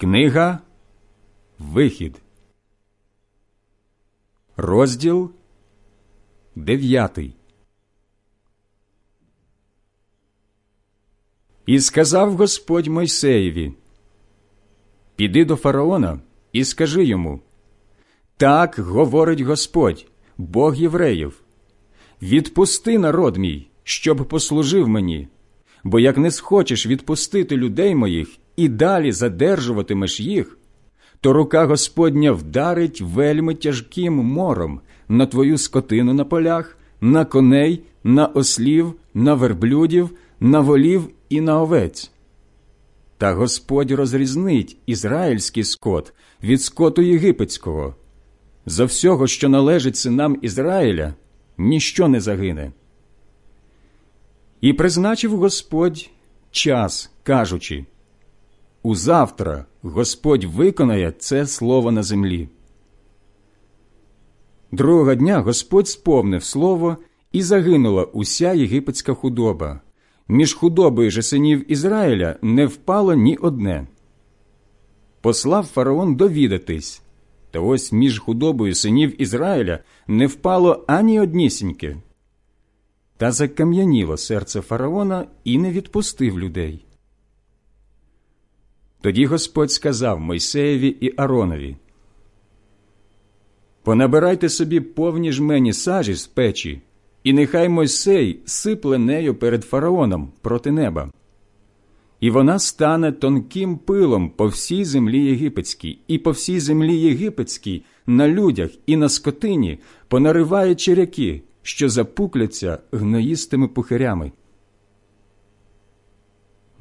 Книга Вихід, розділ дев'ятий. І сказав Господь Мойсеєві: Піди до фараона і скажи йому: Так говорить Господь, Бог євреїв, відпусти народ мій, щоб послужив мені, бо як не схочеш відпустити людей моїх і далі задержуватимеш їх, то рука Господня вдарить вельми тяжким мором на твою скотину на полях, на коней, на ослів, на верблюдів, на волів і на овець. Та Господь розрізнить ізраїльський скот від скоту єгипетського. За всього, що належить синам Ізраїля, ніщо не загине. І призначив Господь час, кажучи Узавтра Господь виконає це слово на землі. Другого дня Господь сповнив слово, і загинула уся єгипетська худоба. Між худобою же синів Ізраїля не впало ні одне. Послав фараон довідатись, та ось між худобою синів Ізраїля не впало ані однісіньке. Та закам'яніло серце фараона і не відпустив людей. Тоді Господь сказав Мойсеєві і Аронові Понабирайте собі повні жмені сажі з печі, і нехай Мойсей сипле нею перед фараоном проти неба. І вона стане тонким пилом по всій землі єгипетській, і по всій землі єгипетській, на людях і на скотині понариває черяки, що запукляться гноїстими пухирями.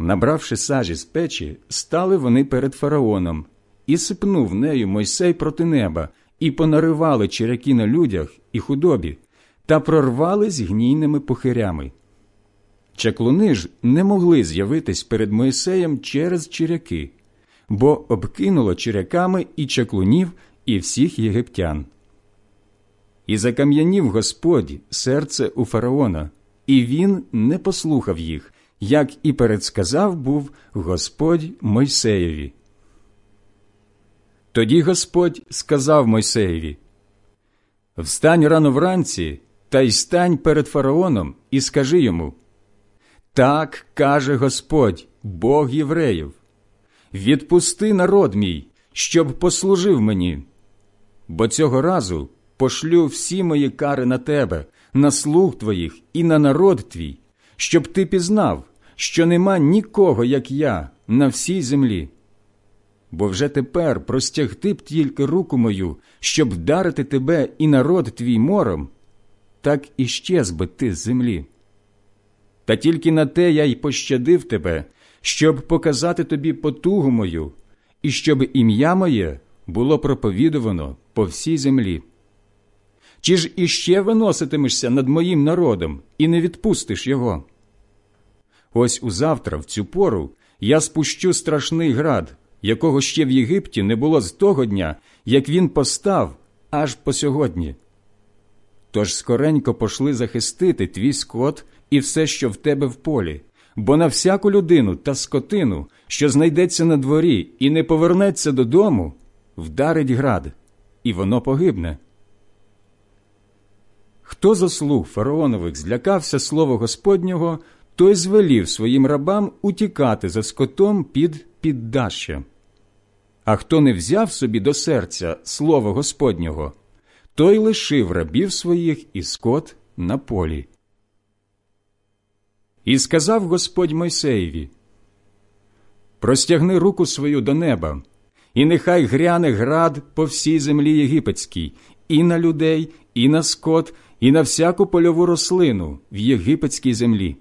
Набравши сажі з печі, стали вони перед фараоном, і сипнув нею Мойсей проти неба, і понаривали черяки на людях і худобі, та прорвались гнійними похирями. Чаклуни ж не могли з'явитись перед Мойсеєм через черяки, бо обкинуло черяками і чаклунів, і всіх єгиптян. І закам'янів Господь серце у фараона, і він не послухав їх як і передсказав був Господь Мойсеєві. Тоді Господь сказав Мойсеєві Встань рано вранці та й стань перед фараоном і скажи йому Так каже Господь, Бог євреїв, відпусти народ мій, щоб послужив мені, бо цього разу пошлю всі мої кари на тебе, на слуг твоїх і на народ твій, щоб ти пізнав, що нема нікого, як я, на всій землі. Бо вже тепер простягти б тільки руку мою, щоб вдарити тебе і народ твій мором, так і щез би ти з землі. Та тільки на те я й пощадив тебе, щоб показати тобі потугу мою, і щоб ім'я моє було проповідувано по всій землі. Чи ж іще виноситимешся над моїм народом і не відпустиш його? Ось узавтра, в цю пору, я спущу страшний град, якого ще в Єгипті не було з того дня, як він постав аж по сьогодні. Тож скоренько пошли захистити твій скот і все, що в тебе в полі, бо на всяку людину та скотину, що знайдеться на дворі і не повернеться додому, вдарить град, і воно погибне. Хто заслуг фараонових злякався слова Господнього, той звелів своїм рабам утікати за скотом під піддаща. А хто не взяв собі до серця слово Господнього, той лишив рабів своїх і скот на полі. І сказав Господь Мойсеєві Простягни руку свою до неба, і нехай гряне град по всій землі єгипетській, і на людей, і на скот, і на всяку польову рослину в єгипетській землі.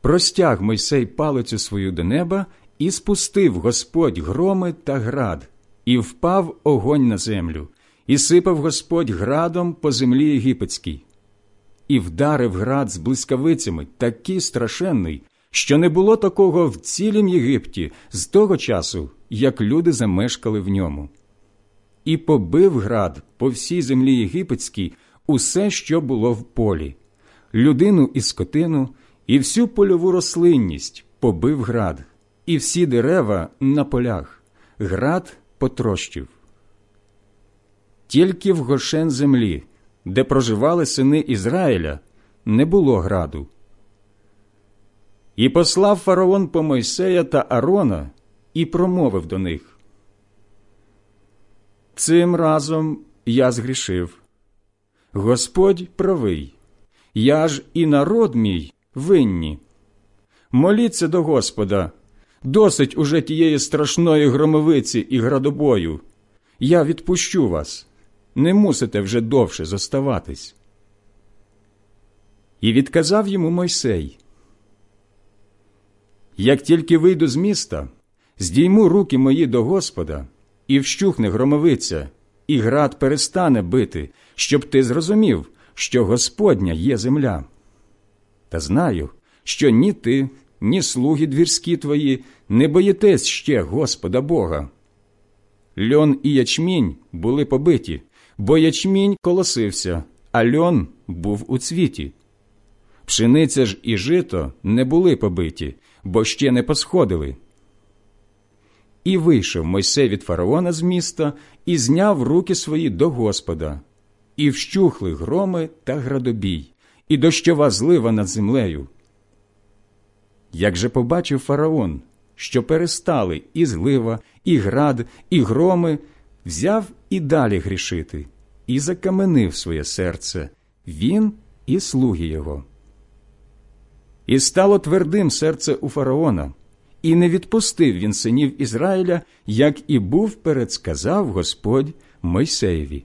Простяг Мойсей палицю свою до неба і спустив Господь громи та град, і впав огонь на землю, і сипав Господь градом по землі єгипетській. І вдарив град з блискавицями такий страшенний, що не було такого в цілім Єгипті з того часу, як люди замешкали в ньому. І побив град по всій землі єгипетській усе, що було в полі, людину і скотину, і всю польову рослинність побив град, і всі дерева на полях, град потрощив. Тільки в гошен землі, де проживали сини Ізраїля, не було граду. І послав фараон по Мойсея та Арона і промовив до них. Цим разом я згрішив. Господь правий, я ж і народ мій винні. Моліться до Господа, досить уже тієї страшної громовиці і градобою. Я відпущу вас, не мусите вже довше зоставатись. І відказав йому Мойсей. Як тільки вийду з міста, здійму руки мої до Господа, і вщухне громовиця, і град перестане бити, щоб ти зрозумів, що Господня є земля. Та знаю, що ні ти, ні слуги двірські твої не боїтесь ще Господа Бога. Льон і ячмінь були побиті, бо ячмінь колосився, а льон був у цвіті. Пшениця ж і жито не були побиті, бо ще не посходили. І вийшов Мойсей від фараона з міста і зняв руки свої до Господа, і вщухли громи та градобій, і дощова злива над землею. Як же побачив фараон, що перестали і злива, і град, і громи, взяв і далі грішити, і закаменив своє серце, він і слуги його. І стало твердим серце у фараона, і не відпустив він синів Ізраїля, як і був передсказав Господь Мойсеєві.